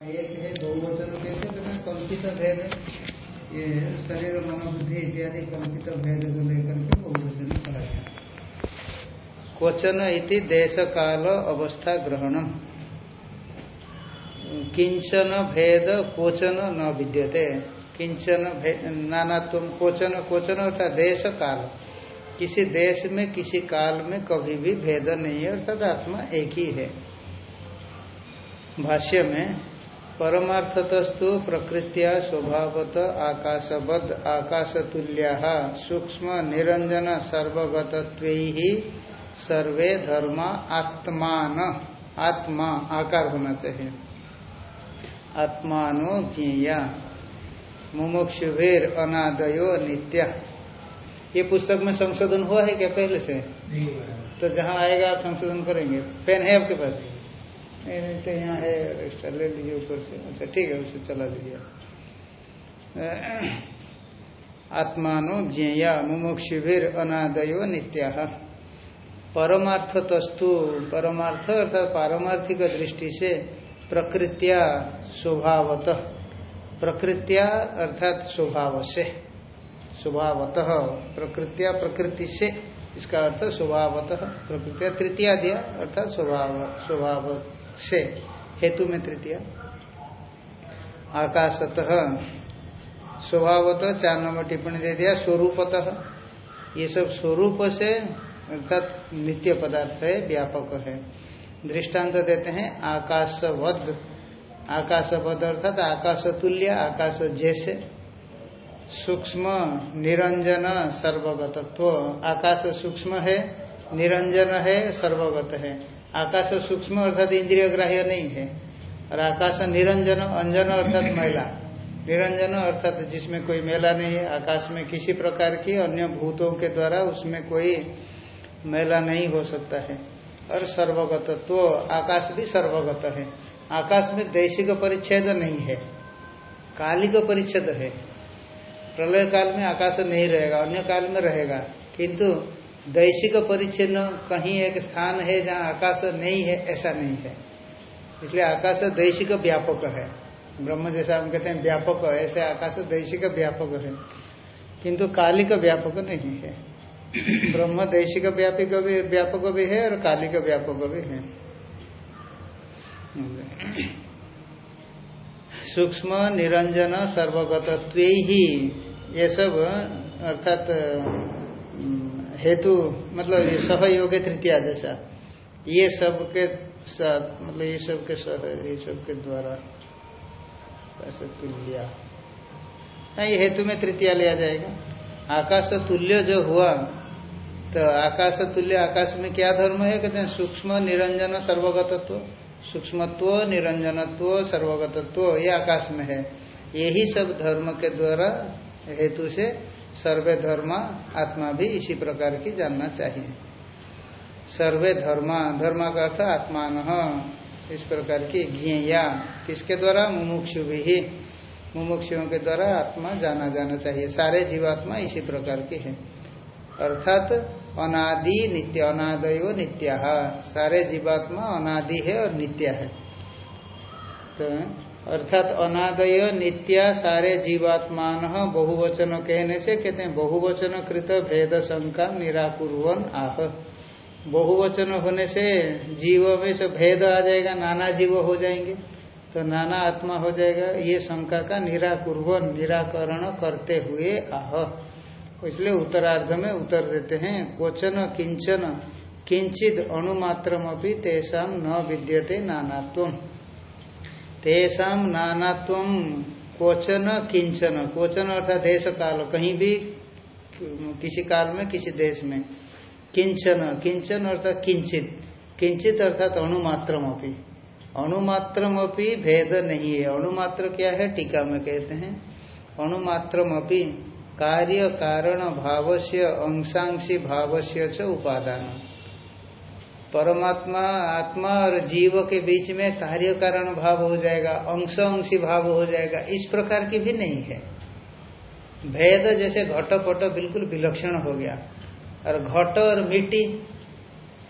एक है बहुवचन कैसे कहते कल्पित भेद ये शरीर मनोबुद्धि इत्यादि कल्पित भेद को लेकर के बहुवचन कहा गया। क्वचन इति देश काल अवस्था ग्रहणम। किंचन भेद क्वचन न विद्यते। किंचन नानात्व क्वचन क्वचन अर्थात देश काल किसी देश में, किसी काल में कभी भी भेद नहीं है, अर्थात आत्मा एक ही है। भाष्य में परमार्थतस्तु प्रकृत्या स्वभावत आकाशवद आकाशतुल्या। सूक्ष्म निरंजन सर्वगतत्व सर्वे धर्म आत्मान। आत्मा आकार होना चाहिए। आत्मानो ज्ञेया मुमुक्षुभेर अनादयो नित्या। ये पुस्तक में संशोधन हुआ है क्या पहले से? तो जहाँ आएगा आप संशोधन करेंगे। पेन है आपके पास? तो यहाँ है रजिस्टर ले लीजिए ऊपर से। अच्छा ठीक है, उसे चला दीजिए आत्मानो ज्ञेया मुमुक्षुभिर अनादयो नित्या परमार्थ तस्तु परमार्थ अर्थात पारमार्थिक दृष्टि से प्रकृत्या स्वभावत। प्रकृत्या अर्थात स्वभाव से। स्वभावत, प्रकृत्या प्रकृति से। इसका अर्थ स्वभावत, प्रकृतिया तृतीया दिया, अर्थात स्वभाव स्वभाव से हेतु में तृतीय। आकाशतः स्वभावतः चार नंबर टिप्पणी दे दिया, स्वरूपतः। ये सब स्वरूप से अर्थात नित्य पदार्थ है, व्यापक है। दृष्टांत देते हैं, आकाशवद। आकाशवद अर्थात आकाश तुल्य आकाश जैसे सूक्ष्म, निरंजन, सर्वगतत्व। आकाश सूक्ष्म है, निरंजन है, सर्वगत है। आकाश सूक्ष्म अर्थात इंद्रिय ग्राह्य नहीं है। और आकाश निरंजन, अंजन अर्थात महिला। निरंजन अर्थात जिसमें कोई मेला नहीं है, आकाश में किसी प्रकार की अन्य भूतों के द्वारा उसमें कोई मेला नहीं हो सकता है। और सर्वगत तो आकाश भी सर्वगत है। आकाश में दैशिक परिच्छेद नहीं है। कालिक परिच्छेद है। प्रलय काल में आकाश नहीं रहेगा, अन्य काल में रहेगा। किंतु दैशिक परिच्छिन्न कहीं एक स्थान है जहाँ आकाश नहीं है, ऐसा नहीं है। इसलिए आकाश दैशिक व्यापक है। ब्रह्म जैसा हम कहते हैं व्यापक, ऐसे आकाश दैशिक व्यापक है। किंतु कालिक व्यापक नहीं है। ब्रह्म दैशिक व्यापक भी व्यापक भी है और कालिक व्यापक भी है। सूक्ष्म, निरंजन सर्वगतत्व ही ये सब, अर्थात हेतु मतलब ये सहयोग तृतीया जैसा। ये सब के साथ मतलब ये सब के सह, ये सब के द्वारा ऐसे तुल्य। ये हेतु में तृतीया लिया जाएगा। आकाश तुल्य जो हुआ तो आकाश तुल्य, आकाश में क्या धर्म है? कहते हैं सूक्ष्म निरंजन सर्वगतत्व। सूक्ष्मत्व, निरंजनत्व, सर्वगतत्व, ये आकाश में है। यही सब धर्म के द्वारा हेतु से सर्वे धर्म आत्मा भी इसी प्रकार की जानना चाहिए। सर्वे धर्म धर्म का अर्थ आत्मान इस प्रकार की ज्ञेया किसके द्वारा? मुमुक्षु भी मुमुक्षुओं के द्वारा आत्मा जाना जाना चाहिए। सारे जीवात्मा इसी प्रकार की है। अर्थात अनादि नित्य, अनादयो नित्या। सारे जीवात्मा अनादि है और नित्य है। तो अर्थात अनादय, नित्या, सारे जीवात्मान बहुवचन कहने से कहते हैं बहुवचन कृत भेद शंका निराकुर्वन आह। बहुवचन होने से जीव में से भेद आ जाएगा, नाना जीव हो जाएँगे तो नाना आत्मा हो जाएगा, ये शंका का निराकुर्वन, निराकरण करते हुए आह। इसलिए उत्तरार्ध में उत्तर देते हैं, क्वचन किंचन किंचित अणुमात्रमपि तेषा न विद्यते नानात्व तेषाम नानात्व क्वचन किंचन। क्वचन अर्थात देश काल कहीं भी, किसी काल में, किसी देश में। किंचन। किंचन अर्थात किंचित। किंचित अर्थात अणुमात्रम अपनी अणुमात्रम अपनी भेद नहीं है। अणुमात्र क्या है? टीका में कहते हैं। अणुमात्रम अपनी कार्य, कारण भाव से अंशांशी भाव से उपादान। परमात्मा, आत्मा और जीव के बीच में कार्य कारण भाव हो जाएगा अंश अंशी भाव हो जाएगा, इस प्रकार की भी नहीं है। भेद जैसे घट पट बिल्कुल विलक्षण हो गया। और घट और मिट्टी,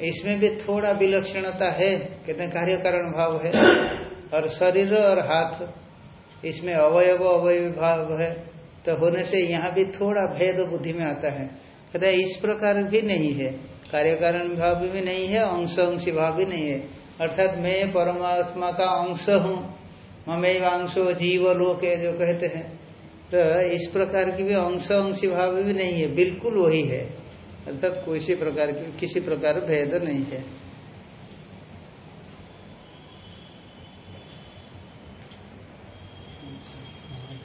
इसमें भी थोड़ा विलक्षणता है कहते हैं कार्य कारण भाव है। और शरीर और हाथ, इसमें अवयव अवयव भाव है तो होने से यहाँ भी थोड़ा भेद बुद्धि में आता है। कहते इस प्रकार भी नहीं है। कार्य कारण भाव भी नहीं है, अंश अंशी भाव भी नहीं है। अर्थात मैं परमात्मा का अंश हूँ ममे अंशो जीव लोक है जो कहते हैं। तो इस प्रकार की भी अंश अंशी भाव भी नहीं है, बिल्कुल वही है। अर्थात किसी प्रकार की, किसी प्रकार भेद नहीं है।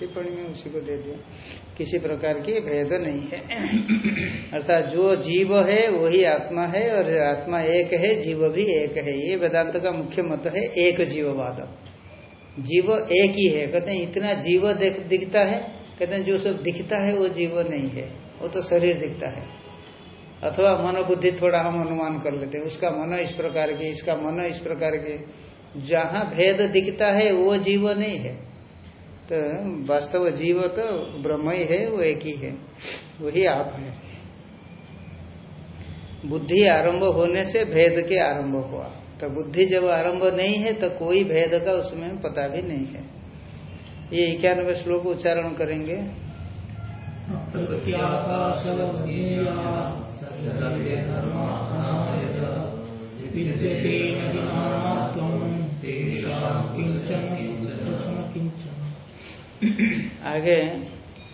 टिप्पणी में उसी को दे दिया। किसी प्रकार की भेद नहीं है। अर्थात जो जीव है, वही आत्मा है और आत्मा एक है, जीव भी एक है। ये वेदांत का मुख्य मत है, एक जीववाद। जीव एक ही है। कहते हैं, इतना जीव दिखता है। कहते हैं, जो सब दिखता है, वो जीव नहीं है। वो तो शरीर दिखता है। अथवा मनोबुद्धि थोड़ा हम अनुमान कर लेते हैं। उसका मन इस प्रकार के, इसका मन इस प्रकार के। जहाँ भेद दिखता है, वो जीव नहीं है। तो वास्तव जीव तो ब्रह्म ही है वो एक ही है। वही आप है। बुद्धि आरंभ होने से भेद के आरंभ हुआ। तो बुद्धि जब आरंभ नहीं है तो कोई भेद का उसमें पता भी नहीं है। ये इक्यानवे श्लोक उच्चारण करेंगे। आगे,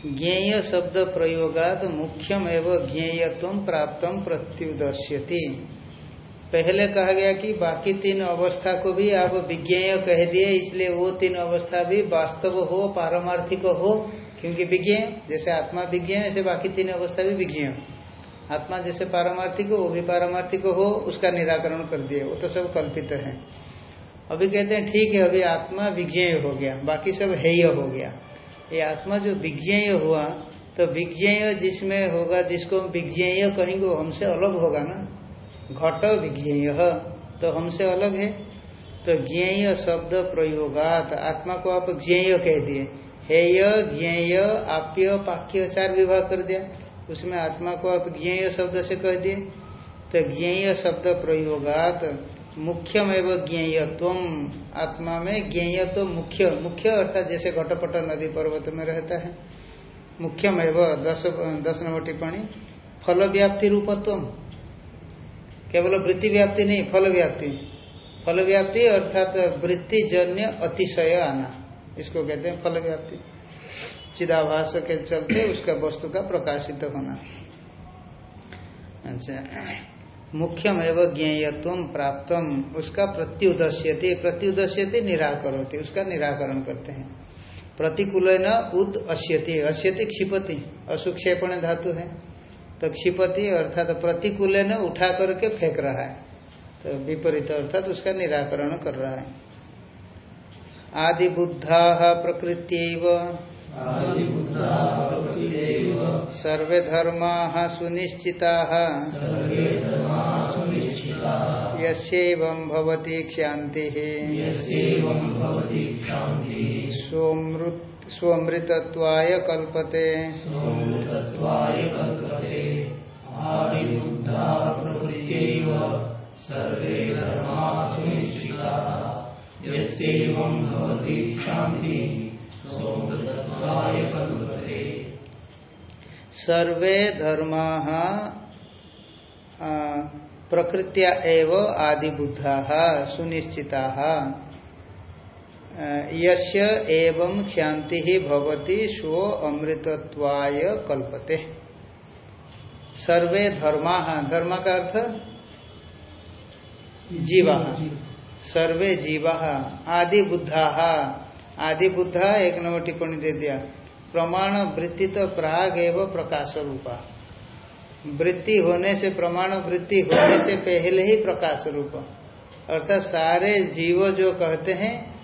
ज्ञेय शब्द प्रयोगात मुख्यम एवं ज्ञेयत्व प्राप्त प्रत्युदश्यति पहले कहा गया कि बाकी तीन अवस्था को भी आप विज्ञेय कह दिए, इसलिए वो तीन अवस्था भी वास्तव हो, पारमार्थिक हो, क्योंकि विज्ञेय, जैसे आत्मा विज्ञेय ऐसे बाकी तीन अवस्था भी विज्ञेय। आत्मा जैसे पारमार्थिक हो, वो भी पारमार्थिक हो, उसका निराकरण कर दिए, वो तो सब कल्पित है। अभी कहते हैं, ठीक है, अभी आत्मा विज्ञेय हो गया, बाकी सब हेय हो गया। ये आत्मा जो विज्ञेय हुआ तो विज्ञेय जिसमें होगा, जिसको हम विज्ञेय कहेंगे हमसे अलग होगा ना? घट विज्ञेय तो हमसे अलग है? तो ज्ञेय शब्द प्रयोगात, आत्मा को आप ज्ञेय कह दिए। हेय, ज्ञेय, आप्य, पाक्य, चार विभाग कर दिया। उसमें आत्मा को आप ज्ञेय शब्द से कह दिए। तो ज्ञेय शब्द प्रयोगात मुख्यम एवं ज्ञेयत्व आत्मा में ज्ञेयत्व मुख्य मुख्य अर्थात जैसे घटपट नदी पर्वत में रहता है। मुख्यम एवं दस दस नंबर टिप्पणी फल व्याप्ति रूपत्व केवल वृत्ति व्याप्ति नहीं फल व्याप्ति फल व्याप्ति अर्थात वृत्ति जन्य अतिशय आना इसको कहते हैं फल व्याप्ति चिदाभास के चलते उसका वस्तु का प्रकाशित होना। अच्छा। मुख्यम एवं ज्ञेयत्व प्राप्त। उसका प्रत्युदश्यति प्रत्युदश्यति निराकरोति, उसका निराकरण करते हैं। प्रतिकूल न उद अश्यति अश्यति क्षिपति, असुक्षेपण धातु है। तो क्षिपति अर्थात प्रतिकूल न उठा करके फेंक रहा है। तो विपरीत अर्थात उसका निराकरण कर रहा है। आदि बुद्धा प्रकृत्य सर्वे धर्मा सुनिश्चिता। यस्यैवं भवति क्षान्ति। स्वमृतत्वाय कल्पते। सर्वे धर्मा यस्यैवं भवति क्षान्ति। सर्वे धर्मा प्रकृत्या एव आदि बुद्धा सुनिश्चिता यस्य एवं क्षांति ही भवति स्व अमृतत्वाय कल्पते। सर्वे धर्मा धर्म का अर्थ? जीवा। सर्वे जीवा आदि बुद्धा आदि बुद्धा एक नंबर टिप्पणी दे दिया। प्रमाण वृत्ति तो प्राग एवं प्रकाश रूपा। वृत्ति होने से प्रमाण, वृत्ति होने से पहले ही प्रकाश रूप। अर्थात सारे जीव जो कहते हैं,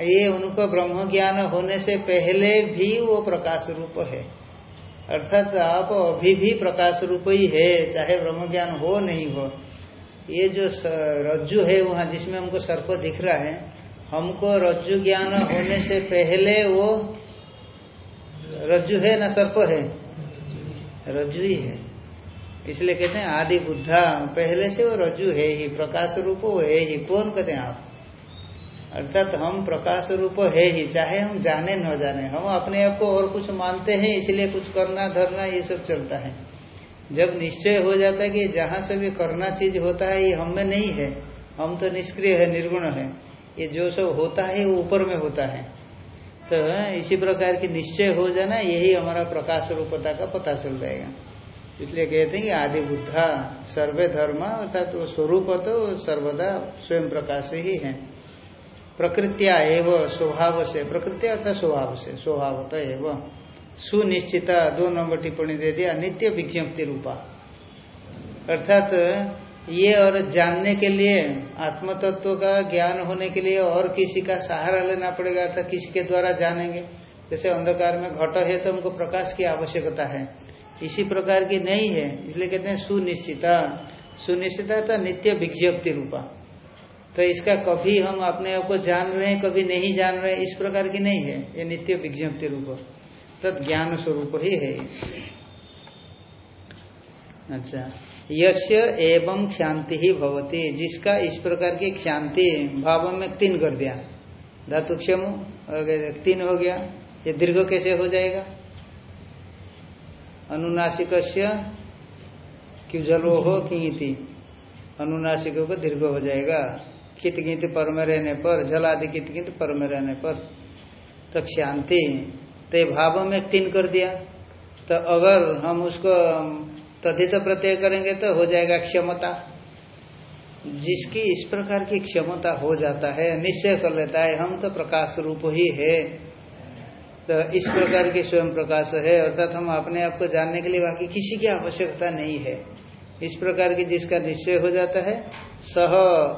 ये उनको ब्रह्म ज्ञान होने से पहले भी वो प्रकाश रूप है। अर्थात आप अभी भी प्रकाश रूप ही है, चाहे ब्रह्म ज्ञान हो नहीं हो। ये जो रज्जु है वहाँ जिसमें हमको सर्प दिख रहा है हमको रज्जु ज्ञान होने से पहले वो रज्जु है ना सर्प है? रज्जु ही है। इसलिए कहते हैं आदि बुद्धा, पहले से वो रज्जु है ही, प्रकाश रूप वो है ही, कौन कहते हैं आप? अर्थात हम प्रकाश रूप है ही, चाहे हम जाने न जाने, हम अपने आप को और कुछ मानते हैं, इसलिए कुछ करना, धरना, ये सब चलता है। जब निश्चय हो जाता है कि जहाँ से भी करना चीज़ होता है, ये हम नहीं है। हम तो निष्क्रिय है, निर्गुण है। ये जो सब होता है, वो ऊपर में होता है। तो इसी प्रकार की निश्चय हो जाना, यही हमारा प्रकाश रूपता का पता चल जाएगा। इसलिए कहते हैं कि आदि बुद्धा सर्वे धर्म, अर्थात वो स्वरूप तो सर्वदा स्वयं प्रकाश ही है। प्रकृतिया एवं स्वभाव से प्रकृति अर्थात स्वभाव से स्वभावत एवं। सुनिश्चिता, दो नंबर टिप्पणी दे दिया, नित्य विज्ञप्ति रूपा। अर्थात ये और जानने के लिए आत्म तत्व का ज्ञान होने के लिए और किसी का सहारा लेना पड़ेगा अर्थात किसी के द्वारा जानेंगे। जैसे अंधकार में घट है तो हमको प्रकाश की आवश्यकता है। इसी प्रकार की नहीं है, इसलिए कहते हैं सुनिश्चिता। सुनिश्चिता था नित्य विज्ञप्ति रूपा। तो इसका कभी हम अपने आप को जान रहे हैं, कभी नहीं जान रहे इस प्रकार की नहीं है। ये नित्य विज्ञप्ति रूप। तद ज्ञान स्वरूप ही है। अच्छा। यश्य एवं क्षांति ही भवती, जिसका इस प्रकार की क्षांति भाव में तीन कर दिया। धातु क्षम तीन हो गया, ये दीर्घ कैसे हो जाएगा? अनुनासिक क्युजलो हो किति अनुनासिक को दीर्घ हो जाएगा। कित गित पर में रहने पर जल आदि कित गित पर में रहने पर तो क्षांति तो भाव में तीन कर दिया। तो अगर हम उसको तथित प्रत्यय करेंगे तो हो जाएगा क्षमता। जिसकी इस प्रकार की क्षमता हो जाता है, निश्चय कर लेता है, हम तो प्रकाश रूप ही है। तो इस प्रकार की स्वयं प्रकाश है, अर्थात हम अपने आप को जानने के लिए बाकी किसी की आवश्यकता नहीं है। इस प्रकार की जिसका निश्चय हो जाता है, सह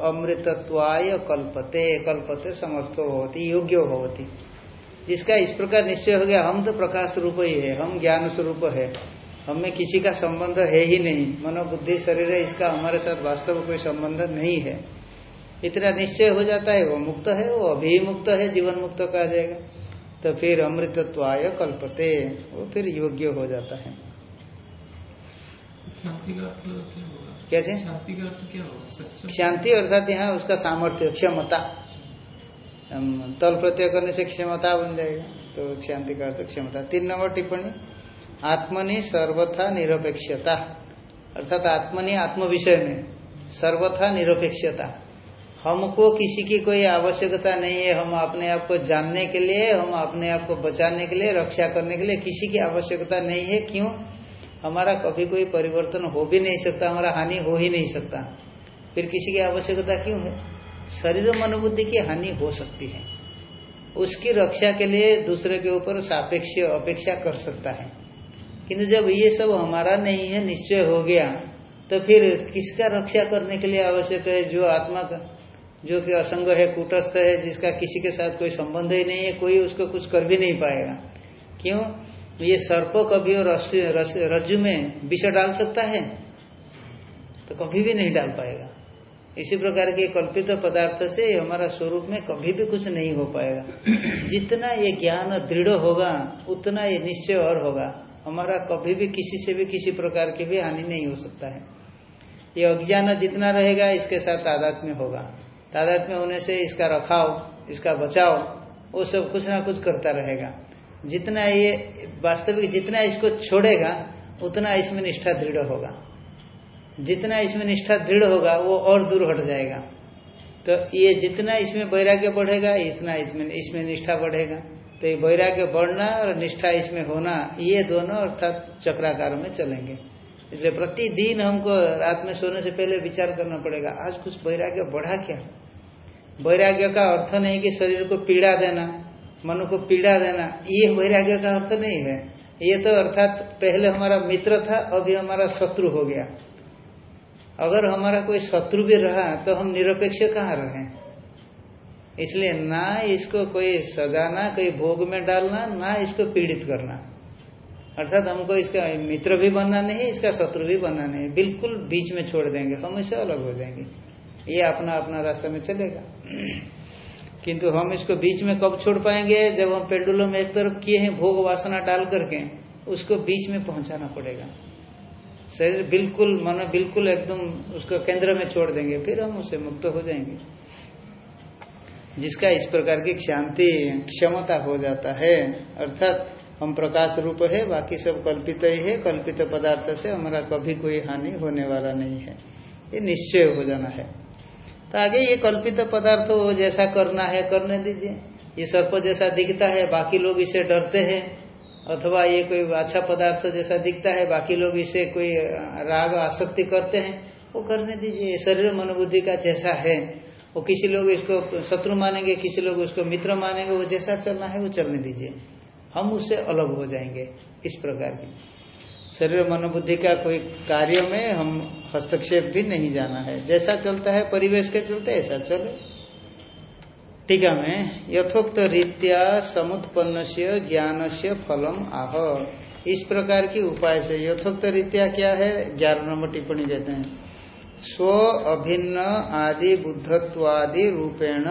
अमृतत्वाय कल्पते कल्पते समर्थो होती योग्य होती जिसका इस प्रकार निश्चय हो गया, हम तो प्रकाश रूप ही है, हम ज्ञान स्वरूप है। हमें किसी का संबंध है ही नहीं। मनोबुद्धि शरीर है इसका हमारे साथ वास्तव कोई संबंध नहीं है। इतना निश्चय हो जाता है वो मुक्त है वो अभी मुक्त है जीवन मुक्त कहा जाएगा। तो फिर अमृतत्वाय कल्पते वो फिर योग्य हो जाता है। कैसे? शांति अर्थात यहाँ उसका सामर्थ्य क्षमता। तल प्रत्यय करने से क्षमता बन जाएगा तो शांति का अर्थ क्षमता। तीन नंबर टिप्पणी। आत्मनि सर्वथा निरपेक्षता। अर्थात आत्मनि आत्म विषय में सर्वथा निरपेक्षता। हमको किसी की कोई आवश्यकता नहीं है। हम अपने आप को जानने के लिए, हम अपने आप को बचाने के लिए, रक्षा करने के लिए किसी की आवश्यकता नहीं है। क्यों? हमारा कभी कोई परिवर्तन हो भी नहीं सकता, हमारा हानि हो ही नहीं सकता। फिर किसी की आवश्यकता क्यों है? शरीर मनोबुद्धि की हानि हो सकती है। उसकी रक्षा के लिए दूसरे के ऊपर सापेक्ष अपेक्षा कर सकता है। किंतु जब ये सब हमारा नहीं है, निश्चय हो गया तो फिर किसका रक्षा करने के लिए आवश्यक है? जो आत्मा का, जो कि असंग है, कूटस्थ है, जिसका किसी के साथ कोई संबंध ही नहीं है, कोई उसको कुछ कर भी नहीं पाएगा। क्यों? ये सर्प कभी और रज्जु में विष डाल सकता है? तो कभी भी नहीं डाल पाएगा। इसी प्रकार के कल्पित पदार्थ से हमारा स्वरूप में कभी भी कुछ नहीं हो पाएगा। जितना ये ज्ञान दृढ़ होगा, उतना ये निश्चय और होगा। हमारा कभी भी किसी से भी किसी प्रकार की भी हानि नहीं हो सकता है। ये अज्ञान जितना रहेगा, इसके साथ आध्यात्म्य होगा। तादात में होने से इसका रखाव, इसका बचाव, वो सब कुछ ना कुछ करता रहेगा। जितना ये वास्तविक जितना इसको छोड़ेगा, उतना इसमें निष्ठा दृढ़ होगा। जितना इसमें निष्ठा दृढ़ होगा, वो और दूर हट जाएगा। तो ये जितना इसमें वैराग्य बढ़ेगा, इतना इसमें इसमें निष्ठा बढ़ेगा। तो ये वैराग्य बढ़ना और निष्ठा इसमें होना, ये दोनों अर्थात चक्राकार में चलेंगे। इसलिए प्रतिदिन हमको रात में सोने से पहले विचार करना पड़ेगा, आज कुछ वैराग्य बढ़ा क्या? वैराग्य का अर्थ नहीं कि शरीर को पीड़ा देना, मन को पीड़ा देना, ये वैराग्य का अर्थ नहीं है। ये तो अर्थात पहले हमारा मित्र था, अभी हमारा शत्रु हो गया। अगर हमारा कोई शत्रु भी रहा तो हम निरपेक्ष कहाँ रहे? इसलिए ना इसको कोई सजाना, कोई भोग में डालना, ना इसको पीड़ित करना। अर्थात हमको इसका मित्र भी बनना नहीं, इसका शत्रु भी बनना नहीं। बिल्कुल बीच में छोड़ देंगे, हम इसे अलग हो जाएँगे। ये अपना अपना रास्ता में चलेगा। किंतु हम इसको बीच में कब छोड़ पाएँगे? जब हम पेंडुलम एक तरफ़ किए हैं, भोग वासना डाल करके, उसको बीच में पहुंचाना पड़ेगा। शरीर बिल्कुल, मन बिल्कुल एकदम उसको केंद्र में छोड़ देंगे, फिर हम उससे मुक्त हो जाएँगे। जिसका इस प्रकार की शांति क्षमता हो जाता है। अर्थात हम प्रकाश रूप है, बाकी सब कल्पित ही है। कल्पित पदार्थ से हमारा कभी कोई हानि होने वाला नहीं है। ये निश्चय हो जाना है। तो आगे ये कल्पित पदार्थ जैसा करना है, करने दीजिए। ये सर्प जैसा दिखता है, बाकी लोग इसे डरते हैं। अथवा ये कोई अच्छा पदार्थ जैसा दिखता है, बाकी लोग इसे कोई राग, आसक्ति करते हैं। वो करने दीजिए। शरीर मनोबुद्धि का जैसा है। वो किसी लोग इसको शत्रु मानेंगे, किसी लोग उसको मित्र मानेंगे, वो जैसा चलना है वो चलने दीजिए। हम उससे अलग हो जाएँगे इस प्रकार की। शरीर मनोबुद्धि का कोई कार्य में हम हस्तक्षेप भी नहीं जाना है। जैसा चलता है, परिवेश के चलते ऐसा चले। टीका में, यथोक्त रीत्या समुत्पन्न से ज्ञान से फलम आह। इस प्रकार की उपाय से यथोक्त रीत्या क्या है? ग्यारह नंबर टिप्पणी देते हैं। स्व अभिन्न आदि बुद्धत्वादि रूपेण।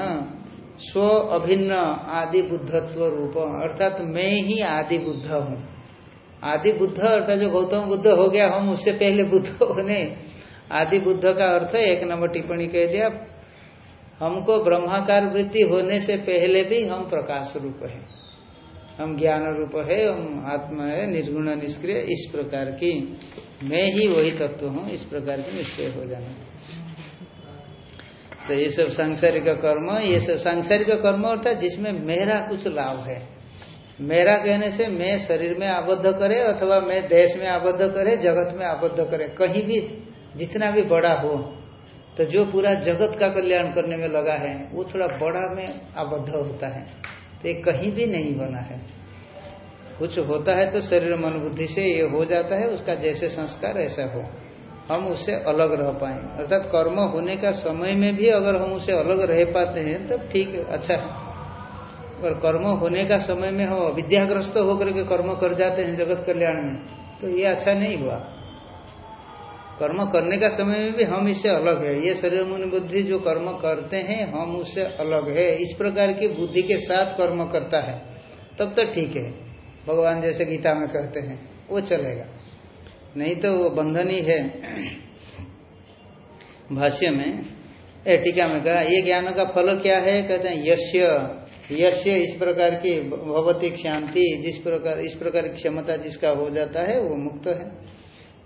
स्व अभिन्न आदि बुद्धत्व रूप, अर्थात मैं ही आदि बुद्ध हूँ। आदि बुद्ध अर्थात जो गौतम बुद्ध हो गया, हम उससे पहले बुद्ध होने। आदि बुद्ध का अर्थ एक नंबर टिप्पणी कह दिया, हमको ब्रह्माकार वृत्ति होने से पहले भी हम प्रकाश रूप है। हम ज्ञान रूप है, हम आत्मा है, निर्गुण, निष्क्रिय, इस प्रकार की मैं ही वही तत्व हूँ, इस प्रकार की निश्चय हो जाना। तो ये सब सांसारिक कर्म, ये सब सांसारिक कर्म अर्थात जिसमें मेरा कुछ लाभ है। मेरा कहने से मैं शरीर में आबद्ध करे अथवा मैं देश में आबद्ध करे, जगत में आबद्ध करे, कहीं भी जितना भी बड़ा हो तो जो पूरा जगत का कल्याण करने में लगा है, वो थोड़ा बड़ा में आबद्ध होता है। तो कहीं भी नहीं होना है। कुछ होता है तो शरीर मन बुद्धि से ये हो जाता है, उसका जैसे संस्कार ऐसा हो। हम उससे अलग रह पाए अर्थात कर्म होने का समय में भी अगर हम उसे अलग रह पाते हैं, तब तो ठीक है अच्छा है। और कर्म होने का समय में हम अविद्याग्रस्त होकर के कर्म कर जाते हैं जगत कल्याण में तो ये अच्छा नहीं हुआ। कर्म करने का समय में भी हम इससे अलग है। ये शरीर मन बुद्धि जो कर्म करते हैं, हम उससे अलग है। इस प्रकार की बुद्धि के साथ कर्म करता है। तब तो ठीक है। भगवान जैसे गीता में कहते हैं, वो चलेगा। नहीं तो वो बंधन ही है। भाष्य में टीका में कहा, ये ज्ञान का फल क्या है? कहते हैं यश्य यश्य इस प्रकार की भगवती शांति जिस प्रकार, इस प्रकार की क्षमता जिसका हो जाता है, वो मुक्त है।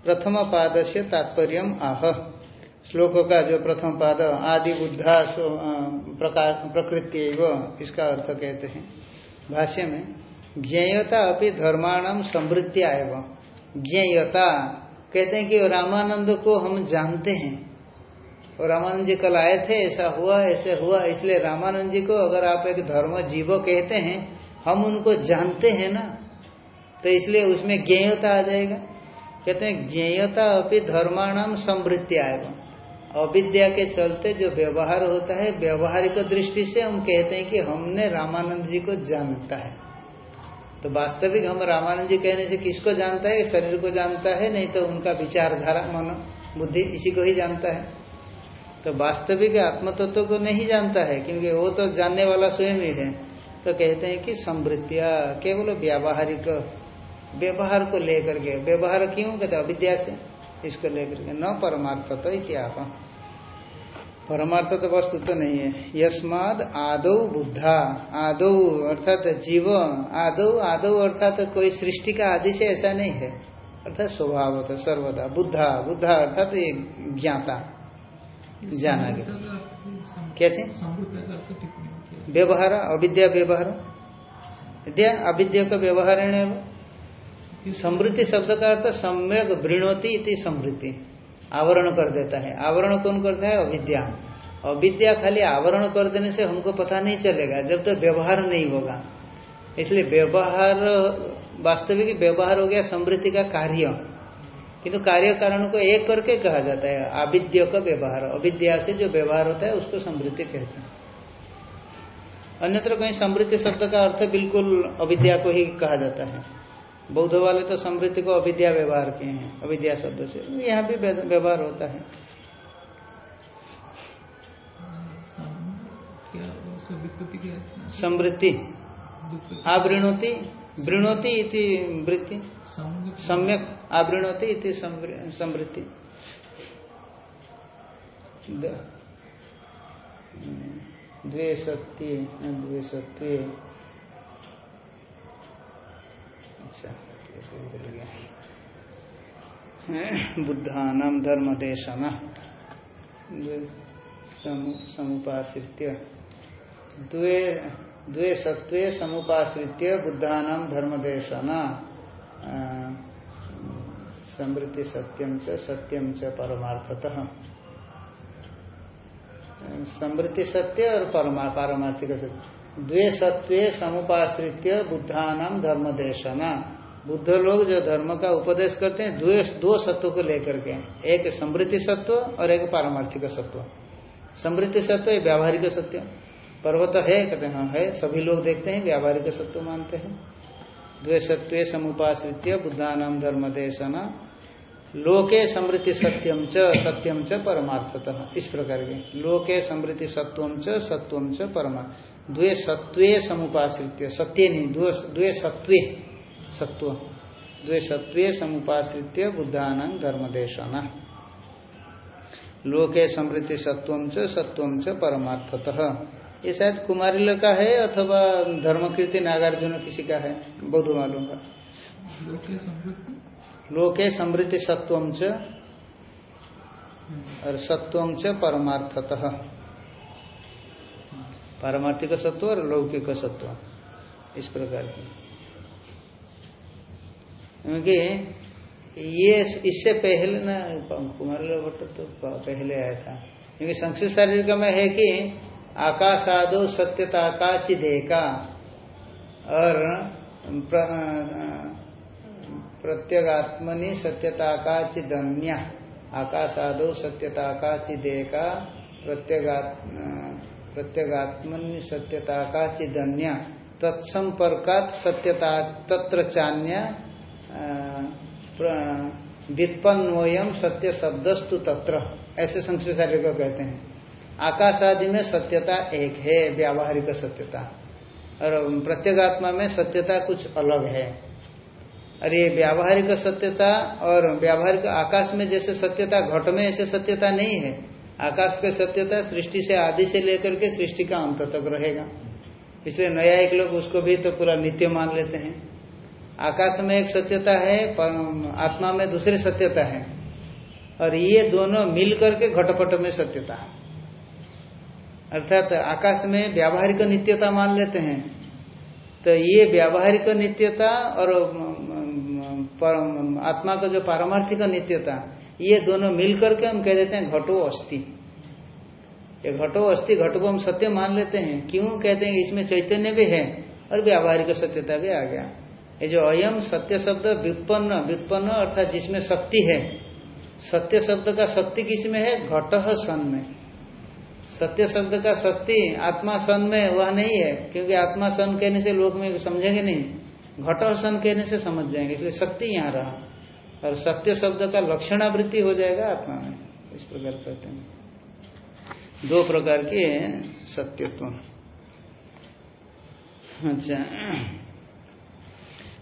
प्रथम पाद से तात्पर्य आह। श्लोक का जो प्रथम पाद आदि बुद्धा प्रकृति इसका अर्थ कहते हैं। भाष्य में, ज्ञेयता अपनी धर्माणम समृद्धिया एवं। ज्ञेयता, कहते हैं कि रामानंद को हम जानते हैं। और रामानंद जी कल आए थे, ऐसा हुआ, ऐसे हुआ, इसलिए रामानंद जी को अगर आप एक धर्म जीव कहते हैं, हम उनको जानते हैं ना तो इसलिए उसमें ज्ञेयता आ जाएगा। कहते हैं, ज्ञेयता अपनी धर्माणाम समृद्धिया एवं अविद्या के चलते जो व्यवहार होता है, व्यवहारिक दृष्टि से हम कहते हैं कि हमने रामानंद जी को जानता है। तो वास्तविक हम रामानंद जी कहने से किसको जानता है? शरीर को जानता है, नहीं तो उनका विचारधारा, मन, बुद्धि इसी को ही जानता है। तो वास्तविक आत्म तत्व को नहीं जानता है, क्योंकि वो तो जानने वाला स्वयं ही है। तो कहते हैं कि समृद्धिया केवल व्यावहारिक व्यवहार को लेकर के व्यवहार क्यों कहते अविद्या से इसको लेकर के न परमार्थ तो क्या परमार्थ तो वस्तु तो नहीं है। यस्माद आदो बुद्धा। आदो अर्थात जीव आदो आदो अर्थात कोई सृष्टि का आदि से ऐसा नहीं है। अर्थात स्वभाव तो सर्वदा। बुद्धा बुद्धा अर्थात ये ज्ञाता। जाना गया। क्या चीज़? व्यवहार अविद्या व्यवहार। विद्या अविद्या का व्यवहार समृद्धि शब्द का अर्थ सम्यक वृणोती इति समृद्धि। आवरण कर देता है। आवरण कौन करता है? अविद्या। अविद्या खाली आवरण कर देने से हमको पता नहीं चलेगा, जब तक तो व्यवहार नहीं होगा। इसलिए व्यवहार, वास्तविक व्यवहार हो गया समृद्धि का कार्य। किंतु कार्य कारण को एक करके कहा जाता है, अविद्य का व्यवहार। अविद्या से जो व्यवहार होता है, उसको समृद्धि कहते हैं। अन्यत्र कहीं समृद्धि शब्द का अर्थ बिल्कुल अविद्या को ही कहा जाता है। बौद्ध वाले तो समृद्धि को अविद्या व्यवहार किए हैं अविद्या शब्द से। यहाँ भी व्यवहार होता है। समृद्धि। आवृणोति। वृणोति इति वृत्ति। सम्यक आवृणोति इति समृद्धि। द्वे सत्य द्वे सत्य। अच्छा। बुद्धान धर्म देशन समुपाश्रित्य। द्वे सत्वे समुपाश्रित्य बुद्धान धर्म देशन समृद्धि सत्यम च सत्यम च परमार्थतः। समृद्धि सत्य और परमा पारमार्थिक सत्य। द्वे सत्वे समुपाश्रित्य बुद्धानाम धर्म देशना बुद्ध लोग जो धर्म का उपदेश करते हैं दो दो सत्व को लेकर के। एक समृद्धि सत्व और एक पारमार्थिक सत्व। समृद्धि सत्व व्यावहारिक सत्य। पर्वत है, कहते हैं हाँ है। सभी लोग देखते हैं, व्यावहारिक सत्व मानते हैं। द्वे सत्व समुपाश्रित्य बुद्धानाम धर्म देशना लोके समृद्धि सत्यम च सत्यम च, परमार्थतः। इस प्रकार के। लोके समृद्धि सत्वम च सत्वम च, परमार्थ। द्वे सत्वे समुपाश्रित्य। सत्य नहीं, द्वे सत्वे। सत्व। द्वे सत्वे समुपाश्रित्य बुद्धान धर्मदेशना। लोके समृद्धि सत्वम च सत्वम च, परमार्थतः। ये शायद कुमारिल का है अथवा धर्मकृति नागार्जुन किसी का है? बौद्ध मालूम का। लोके समृद्धि सत्वम च, और सत्वम च परमार्थतः। पारमार्थिक सत्व और लौकिक सत्व, इस प्रकार की। क्योंकि ये इससे पहले ना, कुमार भट्ट तो पहले आया था। क्योंकि संस्कृत शारीरिक में है कि आकाशादो सत्यता का चिदेका और प्रत्यगात्मनि सत्यता का चिदन्य आकाशादो सत्यता का चिदेका प्रत्यगात्मनि सत्यता का चिदन्य तत्संपर्कात सत्यता तत्र चान्य व्युत्पन्नोयम सत्य शब्दस्तु तत्र। ऐसे संस्कृत को कहते हैं। आकाश आदि में सत्यता एक है, व्यावहारिक सत्यता। और प्रत्येगात्मा में सत्यता कुछ अलग है। और ये व्यावहारिक सत्यता और व्यावहारिक आकाश में जैसे सत्यता, घट में ऐसे सत्यता नहीं है। आकाश का सत्यता सृष्टि से आदि से लेकर के सृष्टि का अंत तक रहेगा। इसलिए नया एक लोग उसको भी तो पूरा नित्य मान लेते हैं। आकाश में एक सत्यता है आत्मा में दूसरी सत्यता है। और ये दोनों मिल करके घटपट में सत्यता अर्थात आकाश में व्यावहारिक नित्यता मान लेते हैं। तो ये व्यावहारिक नित्यता और आत्मा का जो पारमार्थिक नित्यता, ये दोनों मिल करके हम कह देते हैं घटो अस्थि ये घटो अस्थि घट को हम सत्य मान लेते हैं। क्यों कहते हैं इसमें चैतन्य भी है और व्यावहारिक सत्यता भी आ गया। ये जो अयम सत्य शब्द व्युत्पन्न व्युत्पन्न अर्थात जिसमें शक्ति है, सत्य शब्द का शक्ति किसमें है? घट सन में। सत्य शब्द का शक्ति आत्मा सन में, वह नहीं है, क्योंकि आत्मा सन कहने से लोग में समझेंगे नहीं। घट सन कहने से समझ जाएँगे, इसलिए शक्ति यहाँ रहा। और सत्य शब्द का लक्षणावृत्ति हो जाएगा आत्मा में, इस प्रकार कहते हैं। दो प्रकार के सत्यत्व। अच्छा।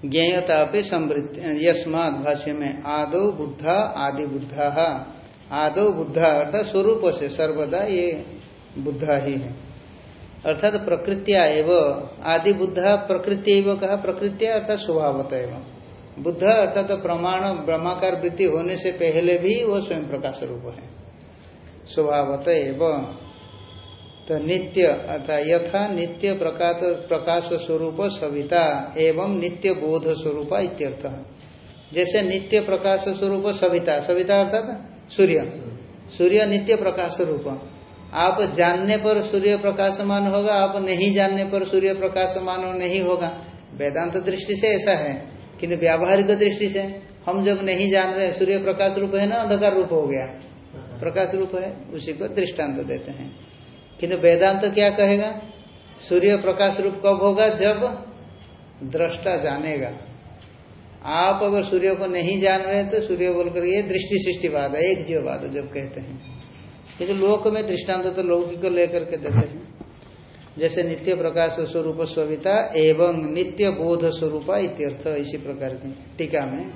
ज्ञेयता पे समृद्धि, यस्मात भाष्य में आदो बुद्धा, आदि बुद्धा। आदो बुद्धा अर्थात स्वरूप से, सर्वदा ये बुद्धा ही है। अर्थात प्रकृतिया एवं, आदि बुद्ध प्रकृति एवं कहा, प्रकृतिया अर्थात स्वभावत एवं। बुद्ध अर्थात प्रमाण, ब्रह्माकार वृत्ति होने से पहले भी वो स्वयं प्रकाश रूप है। स्वभावत एवं। तो नित्य, अर्थात यथा नित्य प्रकाश प्रकाश स्वरूप सविता एवं नित्य बोध स्वरूप इत्यर्थ। जैसे नित्य प्रकाश स्वरूप सविता सविता अर्थात सूर्य। सूर्य नित्य प्रकाश रूप। आप जानने पर सूर्य प्रकाशमान होगा, आप नहीं जानने पर सूर्य प्रकाशमान नहीं होगा। वेदांत दृष्टि से ऐसा है, किंतु व्यावहारिक दृष्टि से हम जब नहीं जान रहे, सूर्य प्रकाश रूप है ना, अंधकार रूप हो गया। प्रकाश रूप है, उसी को दृष्टांत देते हैं। किंतु वेदांत तो क्या कहेगा? सूर्य प्रकाश रूप कब होगा? जब दृष्टा जानेगा। आप अगर सूर्य को नहीं जान रहे तो सूर्य बोलकर ये दृष्टि सृष्टिवाद है, एक जीववाद जब कहते हैं। किंतु लोक में दृष्टांत तो लौकिक को लेकर के देते हैं। जैसे नित्य प्रकाश स्वरूप स्विता एवं नित्य बोध स्वरूप इत्यर्थ इसी प्रकार की टीका में।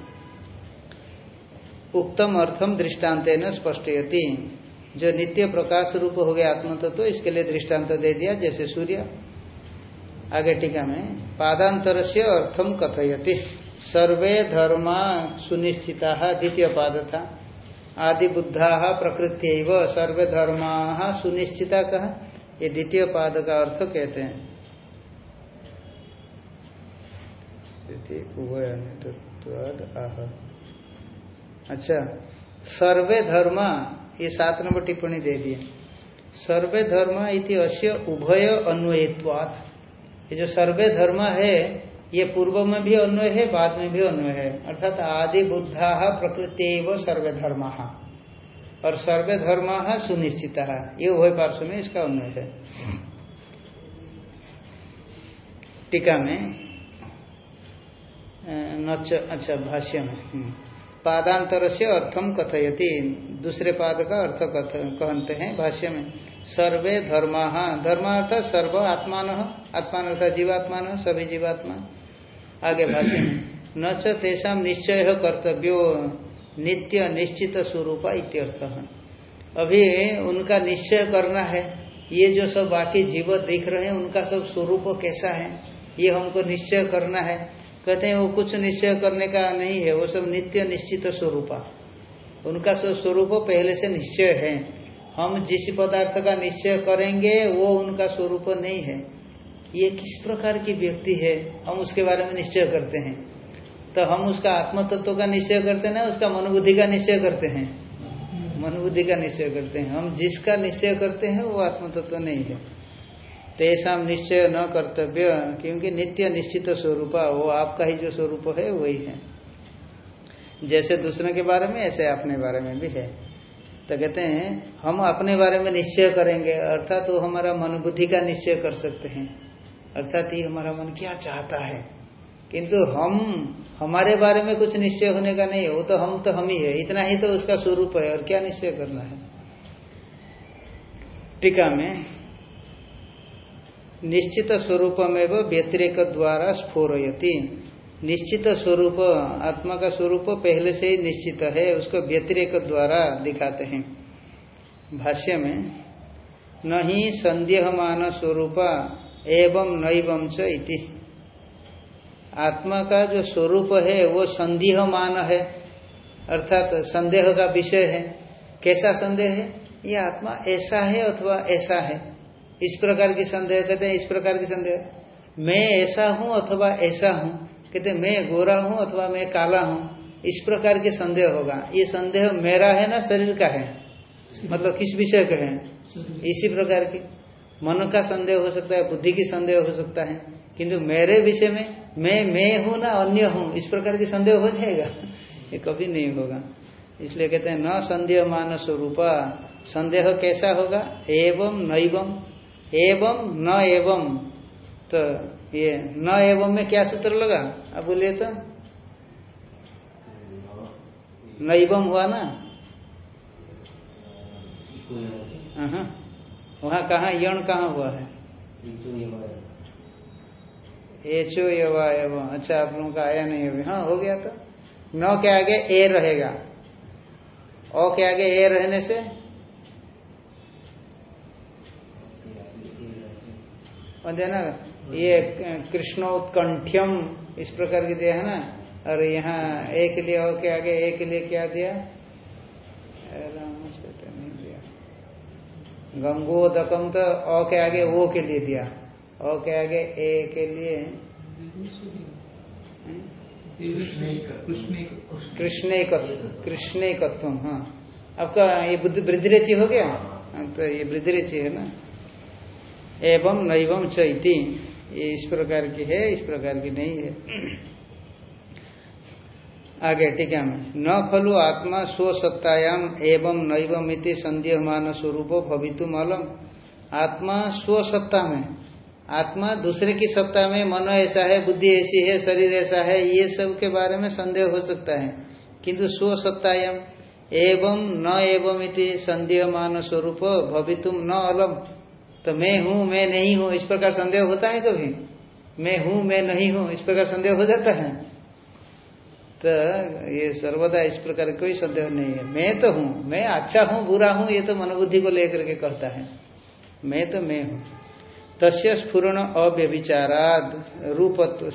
उक्तम अर्थम दृष्टांत न स्पष्टयति। जो नित्य प्रकाश रूप हो गया आत्म तत्व तो इसके लिए दृष्टांत दे दिया, जैसे सूर्य। आगे टीका में पादांतर से अर्थम कथयति। सर्वे धर्मा सुनिश्चिता, द्वितीय पाद था। आदि बुद्धा प्रकृति सर्वे धर्मा सुनिश्चिता कहा ये द्वितीय पाद का अर्थ कहते हैं। अच्छा सर्वे धर्म ये सात नंबर टिप्पणी दे दिए सर्वे धर्म इति अश्य उभय अन्वयत्वात्। ये जो सर्वे धर्म है ये पूर्व में भी अन्वय है, बाद में भी अन्वय है। अर्थात आदि बुद्धा प्रकृति व सर्वे धर्म और सर्वे धर्म सुनिश्चित। ये उभय पार्श्व में इसका अन्वय है। टीका में नच अच्छा भाष्य में हम्म। पादांतर से अर्थम कथयति। दूसरे पाद का अर्थ कथ कहते हैं भाष्य में, सर्वे धर्मा। धर्म अर्थात सर्व आत्मान आत्मान अर्थात जीवात्मान, सभी जीवात्मा। आगे भाष्य में, न तेषा निश्चय कर्तव्यो नित्य निश्चित स्वरूप इत्यर्थ। अभी उनका निश्चय करना है, ये जो सब बाकी जीव दिख रहे हैं, उनका सब स्वरूप कैसा है, ये हमको निश्चय करना है। कहते हैं, वो कुछ निश्चय करने का नहीं है, वो सब नित्य निश्चित स्वरूप। उनका सब स्वरूप पहले से निश्चय है। हम जिस पदार्थ का निश्चय करेंगे, वो उनका स्वरूप नहीं है। ये किस प्रकार की व्यक्ति है, हम उसके बारे में निश्चय करते हैं। तो हम उसका आत्म तत्व का निश्चय करते हैं उसका मनोबुद्धि का निश्चय करते हैं। मनोबुद्धि का निश्चय करते हैं। हम जिसका निश्चय करते हैं, वो आत्म तत्व नहीं है। तेषा निश्चय न कर्तव्य, क्योंकि नित्य निश्चित स्वरूप, वो आपका ही जो स्वरूप है, वही है। जैसे दूसरे के बारे में, ऐसे अपने बारे में भी है। तो कहते हैं, हम अपने बारे में निश्चय करेंगे, अर्थात वो हमारा मनोबुद्धि का निश्चय कर सकते हैं। अर्थात ये हमारा मन क्या चाहता है? किंतु हम, हमारे बारे में कुछ निश्चय होने का नहीं है वो तो हम तो हम ही है। इतना ही तो उसका स्वरूप है, और क्या निश्चय करना है? टीका में, निश्चित स्वरूपमेव व्यतिरेक द्वारा स्फोरयति। निश्चित स्वरूप, आत्मा का स्वरूप पहले से ही निश्चित है, उसको व्यतिरेक द्वारा दिखाते हैं। भाष्य में, न ही संदेहमान स्वरूप एवं नैवम च इति। आत्मा का जो स्वरूप है, वो संदेहमान है। अर्थात संदेह का विषय है। कैसा संदेह है? ये आत्मा ऐसा है अथवा ऐसा है। इस प्रकार की संदेह कहते हैं, इस प्रकार की संदेह। मैं ऐसा हूँ अथवा ऐसा हूँ। कहते मैं गोरा हूँ अथवा मैं काला हूँ। इस प्रकार के संदेह होगा। ये संदेह मेरा है ना शरीर का है? मतलब किस विषय का है? इसी प्रकार की। मन का संदेह हो सकता है बुद्धि की संदेह हो सकता है किंतु मेरे विषय में मैं मैं हूँ ना अन्य हूँ इस प्रकार की संदेह हो जाएगा? ये कभी नहीं होगा। इसलिए कहते हैं न संदेह मान स्वरूप संदेह कैसा होगा? एवं नैवम एवं न एवं। तो ये न एवं में क्या सूत्र लगा? आप बोलिए तो। नैवम हुआ ना? वहाँ कहा यण कहाँ हुआ है? एचो यवा एवं। अच्छा आप लोगों का आया नहीं अभी। हाँ हो गया तो। न के आगे ए रहेगा। ओ के आगे ए रहने से? ना ये कृष्णोत्कंठ्यम, इस प्रकार की दिया है ना? और यहाँ एक लिए, ओ के आगे एक लिए क्या दिया? नहीं। दिया गंगोदकम तो अ के आगे ओ के लिए दिया। अ के आगे ए के लिए कृष्ण कृष्ण हाँ। आपका ये बुद्धि वृद्धि हो गया? हाँ, तो ये वृद्धि है ना? एवं नैवम चैती। ये इस प्रकार की है इस प्रकार की नहीं है। आगे, ठीक है? न खलु आत्मा स्वसत्तायाम एवं नैवम इति संदेहमान स्वरूप भवितुम अलम आत्मा स्वसत्ता में। आत्मा दूसरे की सत्ता में, मन ऐसा है, बुद्धि ऐसी है, शरीर ऐसा है, ये सब के बारे में संदेह हो सकता है। किंतु स्वसत्तायाम एवं न एवं इति संदेहमान स्वरूप भवितुम न अलम। तो मैं हूँ, मैं नहीं हूँ, इस प्रकार संदेह होता है कभी? मैं हूँ, मैं नहीं हूँ, इस प्रकार संदेह हो जाता है? तो ये सर्वदा इस प्रकार कोई संदेह नहीं है। मैं तो हूँ, मैं अच्छा हूँ, बुरा हूँ, ये तो मनोबुद्धि को लेकर के कहता है। मैं तो मैं हूँ। तस्य स्फुरण अव्यभिचाराद रूपत्व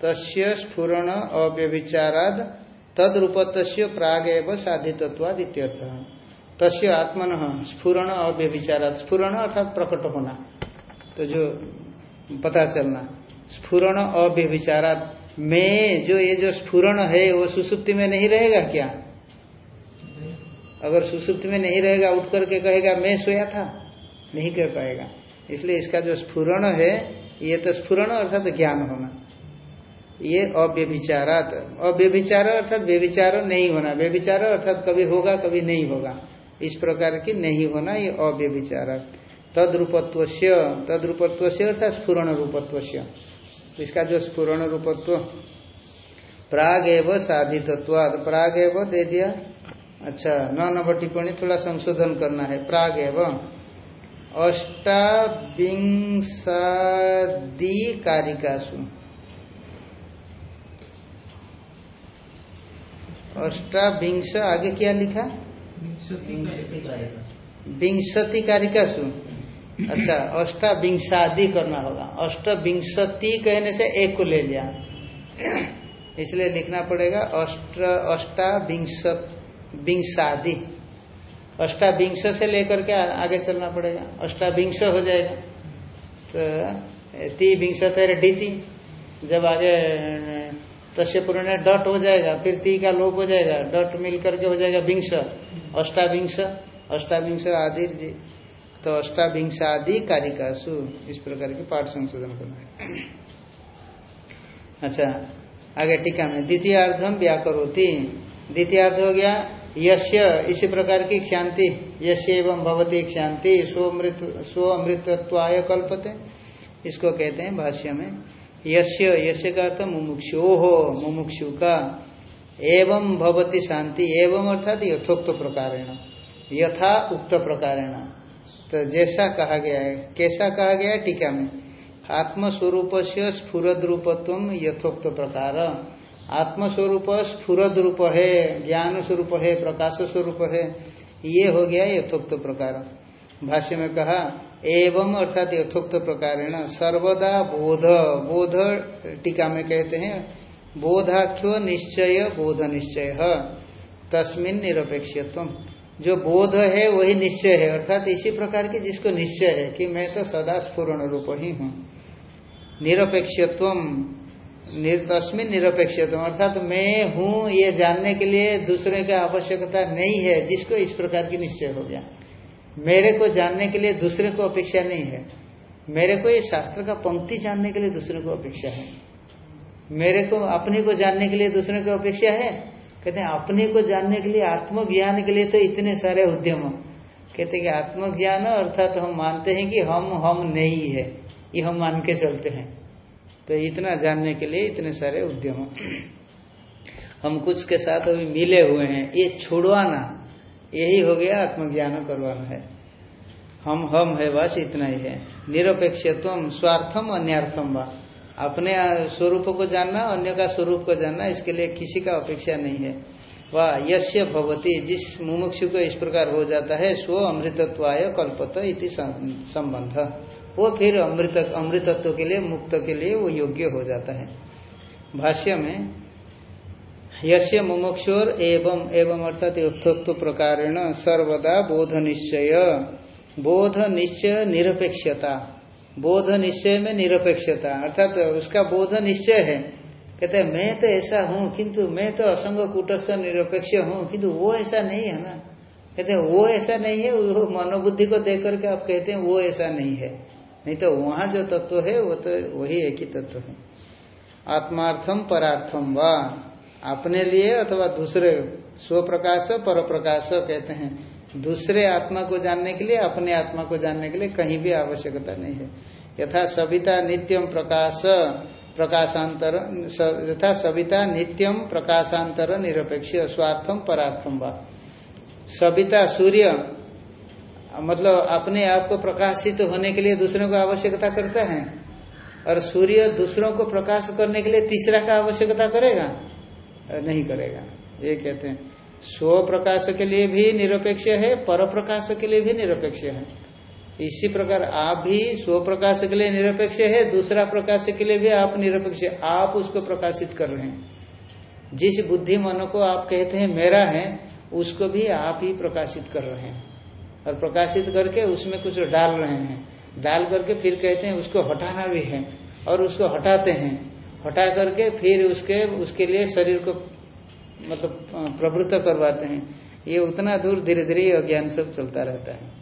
तस्य स्फुरण अव्यभिचाराद तद रूपत्व प्राग एवं साधितत्वाद इत्यर्थ। तस्य आत्मन स्फुरण अव्यभिचाराद, स्फुरण अर्थात प्रकट होना। तो जो पता चलना, स्फुरण अव्यभिचाराद मैं जो ये जो स्फुरण है, वो सुसुप्ति में नहीं रहेगा क्या? अगर सुसुप्ति में नहीं रहेगा, उठ करके कहेगा, मैं सोया था। नहीं कर पाएगा। इसलिए इसका जो स्फुरण है, ये तो स्फुरण अर्थात ज्ञान होना। ये अव्यभिचारात। अव्यभिचार अर्थात व्यभिचार नहीं होना। व्यभिचार अर्थात कभी होगा, कभी नहीं होगा। इस प्रकार की नहीं होना, ये अव्यभिचार तद्रूपत्व तद्रूपत्व अर्थात स्फुरण रूपत्व इसका जो स्फुरण रूपत्व प्राग एव साधितत्वाद प्राग एव दे दिया। अच्छा नौ नंबर टिप्पणी थोड़ा संशोधन करना है। प्राग एव अष्टाविंशादी कारिकासु अष्टाविंश आगे क्या लिखा? विंशति कारिकासु। अच्छा अष्टाविंशादी करना होगा। अष्टविंशति कहने से एक को ले लिया। इसलिए लिखना पड़ेगा अष्ट अष्टाविंशादी अष्टाविंश से लेकर के आगे चलना पड़ेगा। अष्टाविंश हो जाएगा। तो ती विंश तेरे डी जब आगे तस्य पूर्ण डट हो जाएगा। फिर ती का लोप हो जाएगा। डट मिल करके हो जाएगा विंश। अष्टाविंश अष्टाविंश आदि तो अष्टाविंशादि कारिकासु इस प्रकार के पाठ संशोधन करना है। अच्छा आगे टीका में द्वितीयार्धम व्याकरोती। द्वितीयार्ध हो गया यश्य इसी प्रकार की क्षांति यश्य एवं भवती क्षांति स्वमृत स्व अमृतत्वाय कल्पते। इसको कहते हैं भाष्य में यश्य यश्य का अर्थ मुमुक्षु हो मुमुक्षु का एवं भवती शांति, एवं अर्थात यथोक्त प्रकारेण, यथा उक्त प्रकारेण। तो जैसा कहा गया है, कैसा कहा गया है टीका में? आत्मस्वरूप से स्फुरद रूपत्व यथोक्त प्रकार। आत्मस्वरूप स्फुरद रूप है ज्ञान स्वरूप है प्रकाश स्वरूप है, ये हो गया यथोक्त प्रकार। भाष्य में कहा, एवं अर्थात यथोक्त प्रकार सर्वदा बोध बोध टीका में कहते हैं, बोधाख्यो निश्चय, बोध निश्चय, तस्मिन निरपेक्षत्व जो बोध है, वही निश्चय है। अर्थात इसी प्रकार की जिसको निश्चय है कि मैं तो सदा स्फूर्ण रूप ही हूँ। निरपेक्षत्व तस्मिन निरपेक्षत्व अर्थात मैं हूँ, ये जानने के लिए दूसरे का आवश्यकता नहीं है, जिसको इस प्रकार की निश्चय हो गया। मेरे को जानने के लिए दूसरे को अपेक्षा नहीं है। मेरे को ये शास्त्र का पंक्ति जानने के लिए दूसरे को अपेक्षा है। मेरे को, अपने को जानने के लिए दूसरे को अपेक्षा है? कहते हैं, अपने को जानने के लिए, आत्मज्ञान के लिए तो इतने सारे उद्यम कहते हैं कि आत्मज्ञान अर्थात हम मानते हैं कि हम हम नहीं है। ये हम मान के चलते हैं। तो इतना जानने के लिए इतने सारे उद्यम हम कुछ के साथ अभी मिले हुए हैं। ये छुड़वाना, यही हो गया आत्मज्ञान करवाना है। हम हम है बस इतना ही है। निरपेक्षत्व स्वार्थम, अन्यर्थम वा अपने स्वरूप को जानना, अन्य का स्वरूप को जानना, इसके लिए किसी का अपेक्षा नहीं है। वह यश्य भवती, जिस मुमुक्षु को इस प्रकार हो जाता है, स्व अमृतत्वाय कल्पत इति संबंध। वो फिर अमृत, अमृतत्व के लिए, मुक्त के लिए वो योग्य हो जाता है। भाष्य में यश्य मुमुक्षोर एवं एवं अर्थात यथोक्त प्रकारेण सर्वदा बोध निश्चय। बोध निश्चय निरपेक्षता। बोध निश्चय में निरपेक्षता, अर्थात तो उसका बोध निश्चय है। कहते हैं, मैं तो ऐसा हूँ, किंतु मैं तो असंग कूटस्थ निरपेक्ष हूँ, किंतु वो ऐसा नहीं है ना? कहते हैं, वो ऐसा नहीं है, वो मनोबुद्धि को देख करके आप कहते हैं, वो ऐसा नहीं है। नहीं तो वहाँ जो तत्व है, वो तो वही एक ही तत्व है। आत्मार्थम परार्थम व, अपने लिए अथवा दूसरे स्व प्रकाश पर प्रकाश कहते हैं दूसरे आत्मा को जानने के लिए, अपने आत्मा को जानने के लिए कहीं भी आवश्यकता नहीं है। यथा सविता नित्यम प्रकाश, प्रकाशांतर यथा सविता नित्यम प्रकाशांतर निरपेक्ष, स्वार्थम परार्थम व। सविता सूर्य मतलब अपने आप को प्रकाशित तो होने के लिए दूसरों को आवश्यकता करता है, और सूर्य दूसरों को प्रकाश करने के लिए तीसरा का आवश्यकता करेगा? नहीं करेगा। ये कहते हैं। स्व प्रकाश के लिए भी निरपेक्ष है पर प्रकाश के लिए भी निरपेक्ष है। इसी प्रकार आप भी स्व प्रकाश के लिए निरपेक्ष है, दूसरा प्रकाश के लिए भी आप निरपेक्ष आप उसको प्रकाशित कर रहे हैं। जिस बुद्धि मन को आप कहते हैं, मेरा है, उसको भी आप ही प्रकाशित कर रहे हैं। और प्रकाशित करके उसमें कुछ डाल रहे हैं। डाल करके फिर कहते हैं, उसको हटाना भी है और उसको हटाते हैं। हटा करके फिर उसके उसके लिए शरीर को मतलब प्रवृत्त करवाते हैं। ये उतना दूर धीरे धीरे अज्ञान सब चलता रहता है।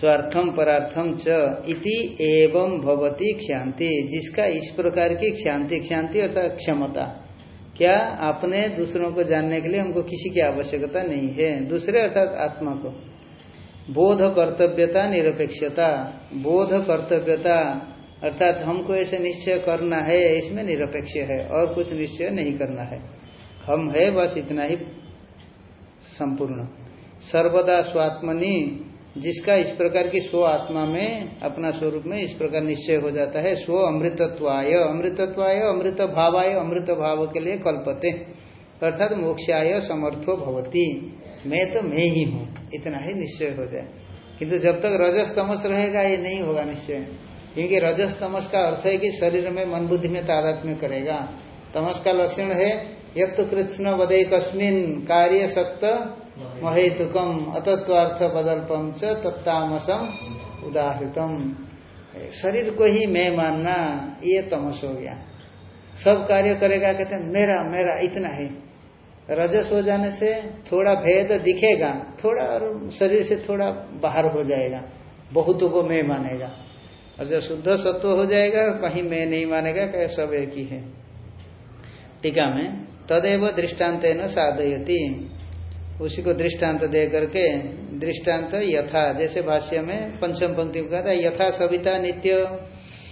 स्वार्थम परार्थम च इति एवं भवती क्षांति जिसका इस प्रकार की क्षांति क्षांति अर्थात क्षमता। क्या आपने दूसरों को जानने के लिए हमको किसी की आवश्यकता नहीं है? दूसरे अर्थात आत्मा को। बोध कर्तव्यता, निरपेक्षता। बोध कर्तव्यता अर्थात हमको ऐसे निश्चय करना है, इसमें निरपेक्ष है, और कुछ निश्चय नहीं करना है। हम है बस इतना ही संपूर्ण। सर्वदा स्वात्मनि, जिसका इस प्रकार की स्व आत्मा में, अपना स्वरूप में इस प्रकार निश्चय हो जाता है, स्व अमृतत्वाय। अमृतत्वाय, अमृत भावाय, अमृत भाव के लिए कल्पते। अर्थात मोक्षाय समर्थो भवती। मैं तो मैं ही हूँ। इतना ही निश्चय हो जाए। किंतु जब तक रजस तमस रहेगा, ये नहीं होगा निश्चय। क्योंकि रजस तमस का अर्थ है कि शरीर में मन बुद्धि में तादात्म्य करेगा। तमस का लक्षण है यत्त कृष्ण वदय कस्मिन कार्य सक्त महेतुकम अतत्वार्थ बदल्पम च तत्तामसम उदाहृतम। शरीर को ही मैं मानना, ये तमस हो गया। सब कार्य करेगा, कहते मेरा मेरा, इतना है। रजस हो जाने से थोड़ा भेद दिखेगा, थोड़ा और शरीर से थोड़ा बाहर हो जाएगा। बहुतों को मैं मानेगा। और जब शुद्ध सत्व हो जाएगा, कहीं मैं नहीं मानेगा, कहे सब एक ही है। टीका में तदेव दृष्टांत न साधयती। उसी को दृष्टांत दे करके दृष्टांत यथा, जैसे भाष्य में पंचम पंक्ति में कहता है यथा सविता नित्य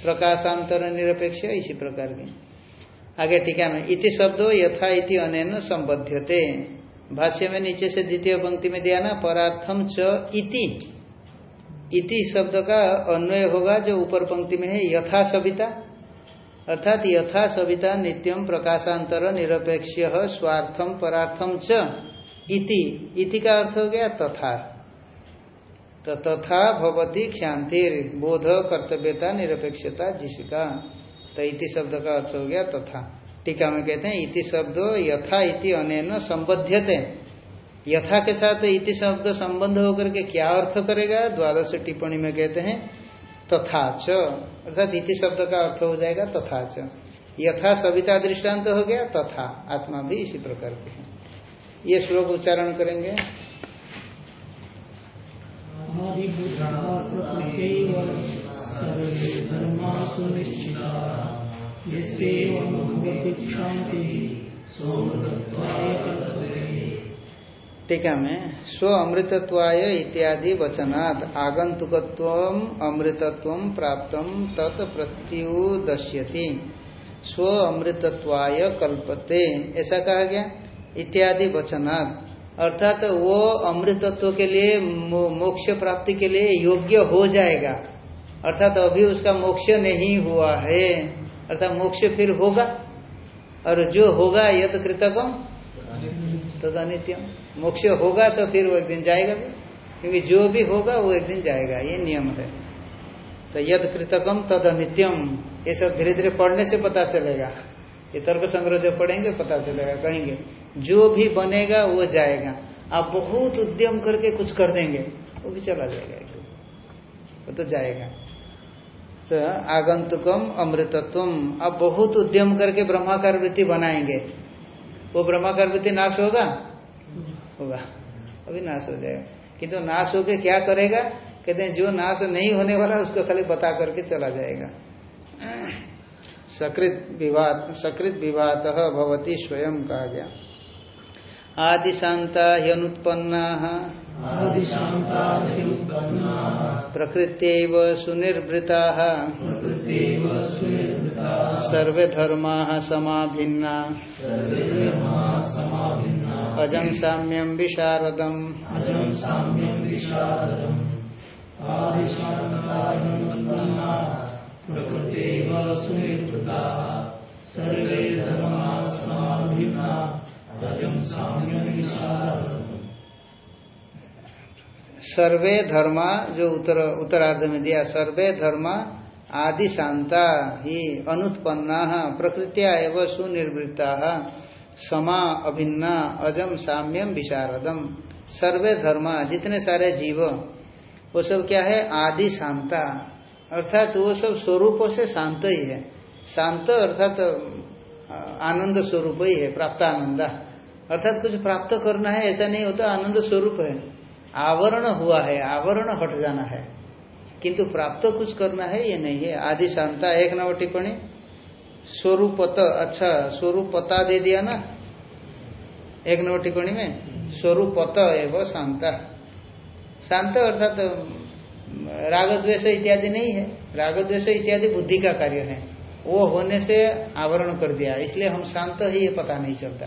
प्रकाशांतर निरपेक्ष, इसी प्रकार की। आगे टीका में, इति शब्दों यथा इति अनैन संबध्यते। भाष्य में नीचे से द्वितीय पंक्ति में दिया ना, परार्थम च इति। इति शब्द का अन्वय होगा जो ऊपर पंक्ति में है, यथा सविता। अर्थात यथा सविता नित्यम प्रकाशांतर निरपेक्ष स्वार्थम परार्थम च इति। इति का अर्थ हो गया तथा। तो तथा भवती क्षांतिर बोध, कर्तव्यता, निरपेक्षता, जिसका। तो इति शब्द का अर्थ हो गया तथा। टीका में कहते हैं, इति शब्द यथा इति अनैन संबध्यते। यथा के साथ इति शब्द संबंध होकर के क्या अर्थ करेगा? द्वादश टिप्पणी में कहते हैं तथा च। अर्थात इति शब्द का अर्थ हो जाएगा तथा च। यथा सविता दृष्टांत हो गया, तथा। आत्मा भी इसी प्रकार के है। ये श्लोक उच्चारण करेंगे। टीका में, स्व अमृतत्वाय इत्यादि वचनात् आगंतुकत्व अमृतत्व प्राप्त तत् प्रत्युदश्यति। स्व अमृतत्वाय कल्पते। ऐसा कहा गया? इत्यादि वचनात्। अर्थात वो अमृतत्व के लिए मोक्ष प्राप्ति के लिए योग्य हो जाएगा। अर्थात अभी उसका मोक्ष नहीं हुआ है। अर्थात मोक्ष फिर होगा? और जो होगा यद कृतकम? तद अनित्यम मोक्ष होगा तो फिर वो एक दिन जाएगा भी। क्योंकि जो भी होगा वो एक दिन जाएगा, ये नियम है। तो यद कृतकम तद अनित्यम, ये सब धीरे धीरे पढ़ने से पता चलेगा। ये तर्क संग्रह जब पढ़ेंगे, पता चलेगा, कहेंगे, जो भी बनेगा वो जाएगा। आप बहुत उद्यम करके कुछ कर देंगे, वो भी चला जाएगा एक वो तो जाएगा। तो आगंतुकम अमृतत्वम, आप बहुत उद्यम करके ब्रह्माकार वृत्ति बनाएँगे। वो ब्रह्माकार वृत्ति नाश होगा? होगा। अभी नाश हो जाएगा। किंतु तो नाश होके क्या करेगा? कहते हैं जो नाश नहीं होने वाला उसको खाली बता करके चला जाएगा। सकृत विवाद सकृत विवाद भवती स्वयं कहा गया आदिशांता ह्यनुत्पन्ना। प्रकृत सुनिर्भृता। सर्वे धर्मा समाभिन्ना। अजम साम्यम विशारदम। सर्वे धर्मा जो उत्तर उत्तरार्ध में दिया सर्वे धर्मा आदि शांता ही अनुत्पन्ना प्रकृत्या एवं सुनिर्वृत्ता। समा अभिन्ना अजम साम्यम विशारदम। सर्वे धर्मा, जितने सारे जीव, वो सब क्या है? आदि शांता। अर्थात वो सब स्वरूपों से शांत ही है। शांत अर्थात आनंद स्वरूप ही है, प्राप्त आनंदा। अर्थात कुछ प्राप्त करना है, ऐसा नहीं होता, आनंद स्वरूप है। आवरण हुआ है, आवरण हट जाना है। किंतु प्राप्त कुछ करना है, ये नहीं है। आदि शांता, एक नंबर टिप्पणी। स्वरूपत अच्छा स्वरूपता दे दिया ना? एक नंबर टिप्पणी में, स्वरूपत एवं शांता। शांत अर्थात तो राग द्वेष इत्यादि नहीं है। राग द्वेष इत्यादि बुद्धि का कार्य है। वो होने से आवरण कर दिया। इसलिए हम शांत ही ये पता नहीं चलता।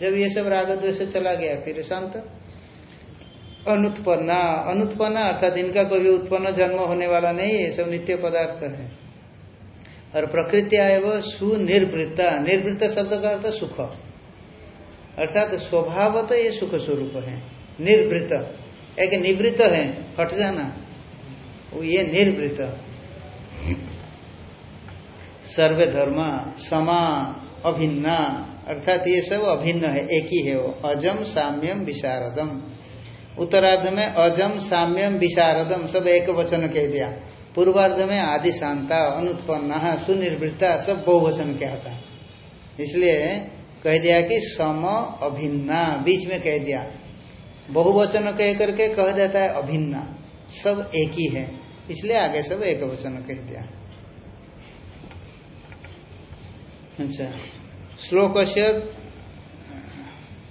जब ये सब राग द्वेष चला गया, फिर शांत। अनुत्पन्ना अनुत्पन्ना अर्थात इनका कभी उत्पन्न जन्म होने वाला नहीं है सब नित्य पदार्थ है। और प्रकृति आए वो सुनिर्वृत्ता। निर्वृत्त शब्द का अर्थ सुख। अर्थात तो स्वभाव तो ये सुख स्वरूप है। निर्वृत एक निवृत्त है, हट जाना। वो ये निर्वृत सर्वे धर्म समा अभिन्ना। अर्थात ये सब अभिन्न है, एक ही है वो। अजम, साम्यम, विशारदम। उत्तरार्ध में अजम, साम्यम, विशारदम, सब एक वचन कह दिया। पूर्वार्ध में आदि शांता अनुत्पन्न सुनिर्वृत्ता सब बहुवचन कहता है। इसलिए कह दिया कि सम अभिन्ना बीच में कह दिया। बहुवचन कह करके कह देता है अभिन्ना। सब एक ही है। इसलिए आगे सब एक वचन कह दिया। अच्छा। श्लोक से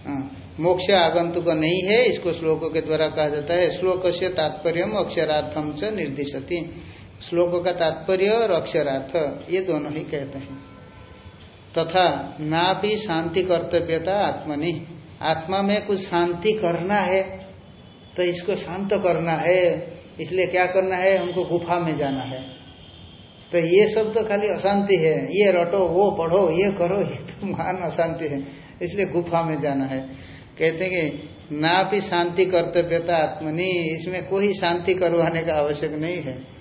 हाँ, मोक्ष आगंतुक नहीं है इसको श्लोकों के द्वारा कहा जाता है। श्लोक से तात्पर्य अक्षरार्थम से निर्दिशति। श्लोक का तात्पर्य और अक्षरार्थ, ये दोनों ही कहते हैं। तथा ना भी शांति कर्तव्यता आत्मनि। आत्मा में कुछ शांति करना है तो इसको शांत करना है। इसलिए क्या करना है? हमको गुफा में जाना है। तो ये सब तो खाली अशांति है। ये रटो, वो पढ़ो, ये करो, ये तो महान अशांति है। इसलिए गुफा में जाना है। कहते हैं कि ना भी शांति कर्तव्यता आत्मनि, इसमें कोई शांति करवाने का आवश्यक नहीं है।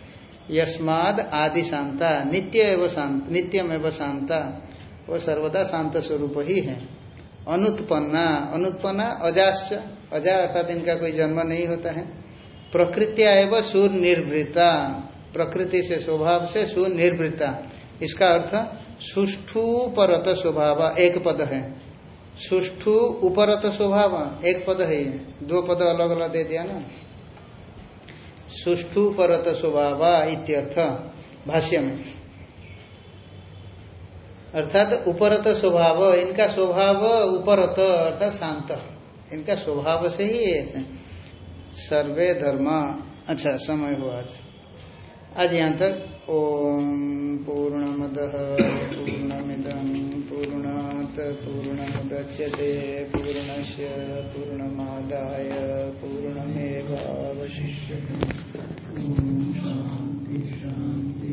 यस्माद आदि शांता नित्य एवं शांत नित्यम एवं शांता। वो सर्वदा शांत स्वरूप ही है। अनुत्पन्ना अनुत्पन्ना अजाश्च। अजा अर्थात इनका कोई जन्म नहीं होता है। प्रकृत्या एवं सूर्य निर्वृता प्रकृति से स्वभाव से सुनिर्वृत्ता इसका अर्थ सुष्ठु परत स्वभाव, एक पद है। सुष्ठु उपरत स्वभाव, एक पद है दो पद अलग अलग दे दिया ना। सुष्ठु परत स्वभाव इत्यर्थ भाष्य में अर्थात उपरत स्वभाव, इनका स्वभाव उपरत, अर्थात शांत। इनका स्वभाव से ही ऐसे सर्वे धर्म अच्छा समय हुआ आज। आज यहाँ तक, ओम पूर्णमद पूर्णमिदम पूर्णात, पूर्णमुदच्यते, पूर्णस्य पूर्णमादाय शांति शांति